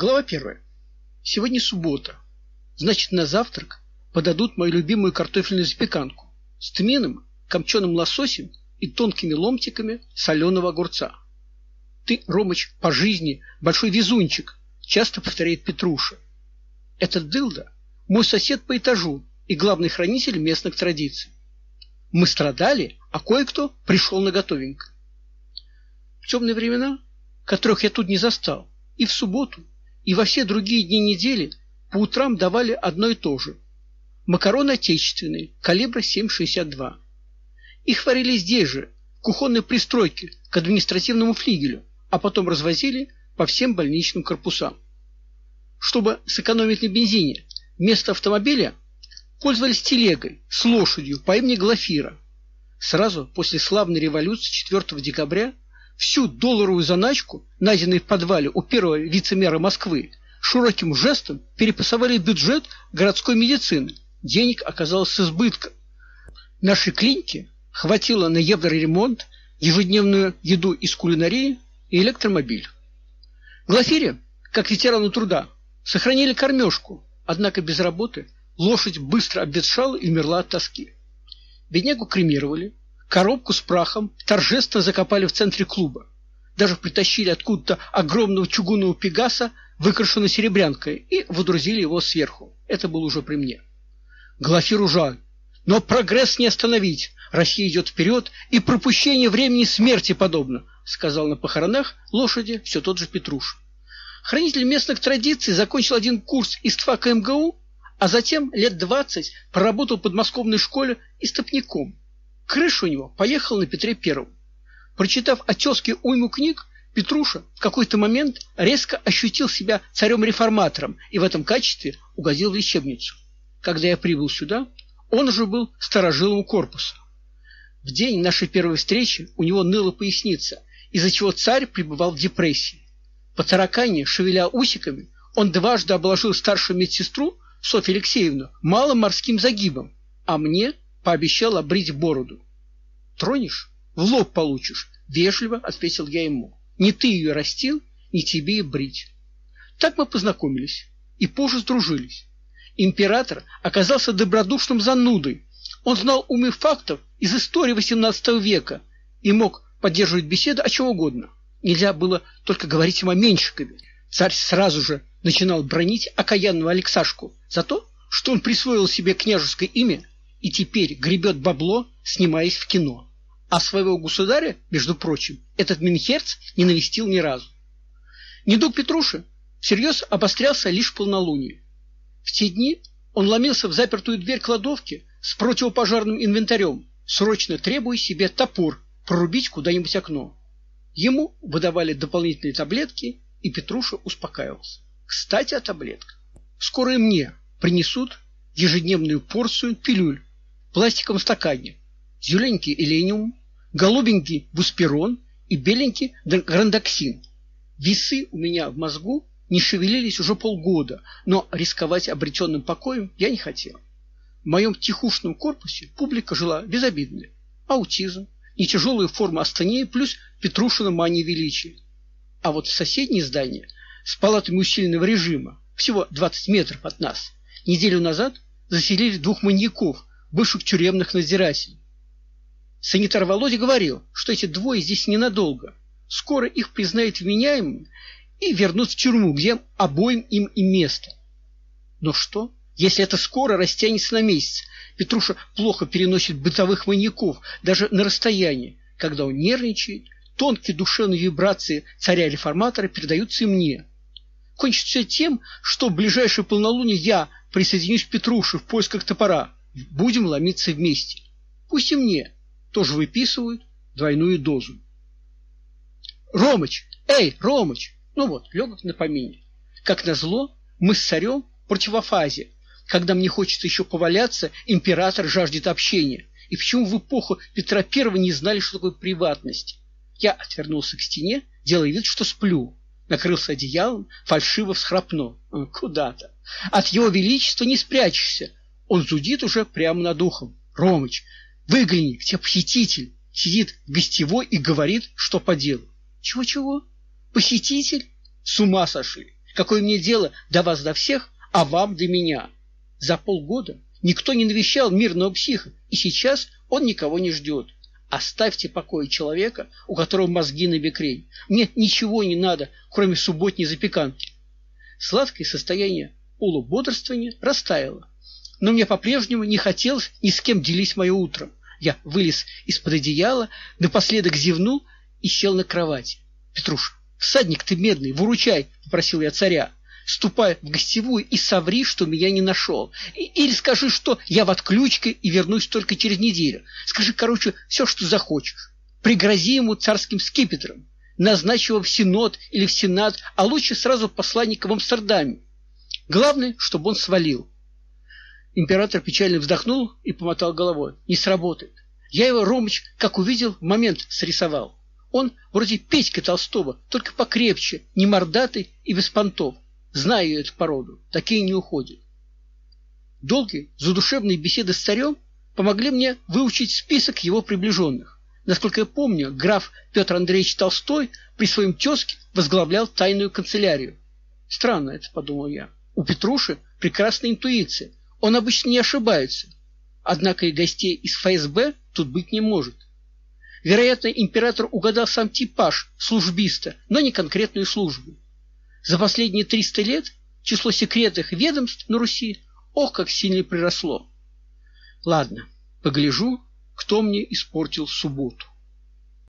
Глава первая. Сегодня суббота. Значит, на завтрак подадут мою любимую картофельную запеканку с тмином, копченым лососем и тонкими ломтиками соленого огурца. Ты, Ромыч, по жизни большой везунчик, часто повторяет Петруша. Этот дылда мой сосед по этажу и главный хранитель местных традиций. Мы страдали, а кое-кто пришел на готовенько. В темные времена, которых я тут не застал, и в субботу и во все другие дни недели по утрам давали одно и то же. Макароны отечественные, калибра 7,62. Их варили здесь же, в кухонной пристройке к административному флигелю, а потом развозили по всем больничным корпусам. Чтобы сэкономить на бензине, вместо автомобиля пользовались телегой с лошадью по имени Глафира. Сразу после славной революции 4 декабря всю долларовую заначку, найденную в подвале у первого вице-мэра Москвы, широким жестом перепасовали бюджет городской медицины. Денег оказалось с избытком. Нашей клинике хватило на евроремонт, ежедневную еду из кулинарии и электромобиль. Глафире, как ветерану труда, сохранили кормежку, однако без работы лошадь быстро обветшала и умерла от тоски. Беднягу кремировали, Коробку с прахом торжественно закопали в центре клуба. Даже притащили откуда-то огромного чугунного пегаса, выкрашенного серебрянкой, и водрузили его сверху. Это было уже при мне. Глафиру жаль, но прогресс не остановить. Россия идет вперед, и пропущение времени смерти подобно, сказал на похоронах лошади все тот же Петруш. Хранитель местных традиций закончил один курс из ТФАК МГУ, а затем лет двадцать проработал в подмосковной школе истопником. Крыша у него поехала на Петре Первом. Прочитав о тезке уйму книг, Петруша в какой-то момент резко ощутил себя царем-реформатором и в этом качестве угодил в лечебницу. Когда я прибыл сюда, он уже был старожилом корпуса. В день нашей первой встречи у него ныла поясница, из-за чего царь пребывал в депрессии. По таракане, шевеля усиками, он дважды обложил старшую медсестру Софью Алексеевну малым морским загибом, а мне пообещал обрить бороду. Тронешь в лоб получишь, вежливо ответил я ему. Не ты ее растил, не тебе и брить. Так мы познакомились и позже сдружились. Император оказался добродушным занудой. Он знал умы фактов из истории XVIII века и мог поддерживать беседу о чем угодно. Нельзя было только говорить ему о Меньшикове. Царь сразу же начинал бронить окаянного Алексашку за то, что он присвоил себе княжеское имя и теперь гребет бабло, снимаясь в кино. А своего государя, между прочим, этот Минхерц не навестил ни разу. Недуг Петруши всерьез обострялся лишь в полнолуние. В те дни он ломился в запертую дверь кладовки с противопожарным инвентарем, срочно требуя себе топор прорубить куда-нибудь окно. Ему выдавали дополнительные таблетки, и Петруша успокаивался. Кстати, о таблетках. Скоро и мне принесут ежедневную порцию пилюль пластиковом стакане. Зелененький элениум, голубенький буспирон и беленький грандоксин. Весы у меня в мозгу не шевелились уже полгода, но рисковать обретенным покоем я не хотел. В моем тихушном корпусе публика жила безобидная. Аутизм, не тяжелая форма астении плюс Петрушина мания величия. А вот в соседнее здание с палатами усиленного режима, всего 20 метров от нас, неделю назад заселили двух маньяков, бывших тюремных надзирателей. Санитар Володя говорил, что эти двое здесь ненадолго. Скоро их признают вменяемыми и вернут в тюрьму, где обоим им и место. Но что, если это скоро растянется на месяц? Петруша плохо переносит бытовых маньяков даже на расстоянии. Когда он нервничает, тонкие душевные вибрации царя-реформатора передаются и мне. Кончится тем, что в ближайшее полнолуние я присоединюсь к Петруше в поисках топора. Будем ломиться вместе. Пусть и мне тоже выписывают двойную дозу. Ромыч, эй, Ромыч. Ну вот, легок на помине. Как назло, мы с царем в противофазе. Когда мне хочется еще поваляться, император жаждет общения. И почему в эпоху Петра I не знали, что такое приватность? Я отвернулся к стене, делая вид, что сплю. Накрылся одеялом, фальшиво всхрапнул. Куда-то. От его величества не спрячешься. Он зудит уже прямо над ухом. Ромыч, выгляни, где похититель сидит в гостевой и говорит, что по делу. Чего-чего? Похититель? С ума сошли. Какое мне дело до вас до всех, а вам до меня? За полгода никто не навещал мирного психа, и сейчас он никого не ждет. Оставьте покой человека, у которого мозги на бекрень. Мне ничего не надо, кроме субботней запеканки. Сладкое состояние полубодрствования растаяло, но мне по-прежнему не хотелось ни с кем делить мое утро. Я вылез из-под одеяла, напоследок зевнул и сел на кровать. Петруш, всадник ты медный, выручай, попросил я царя. Ступай в гостевую и соври, что меня не нашел. Или скажи, что я в отключке и вернусь только через неделю. Скажи, короче, все, что захочешь. Пригрози ему царским скипетром. Назначь его в синод или в сенат, а лучше сразу посланника в Амстердаме. Главное, чтобы он свалил. Император печально вздохнул и помотал головой. Не сработает. Я его, Ромыч, как увидел, в момент срисовал. Он вроде Петька Толстого, только покрепче, не мордатый и без понтов. Знаю эту породу, такие не уходят. Долгие задушевные беседы с царем помогли мне выучить список его приближенных. Насколько я помню, граф Петр Андреевич Толстой при своем тезке возглавлял тайную канцелярию. Странно это, подумал я. У Петруши прекрасная интуиция. Он обычно не ошибается. Однако и гостей из ФСБ тут быть не может. Вероятно, император угадал сам типаж службиста, но не конкретную службу. За последние 300 лет число секретных ведомств на Руси ох как сильно приросло. Ладно, погляжу, кто мне испортил субботу.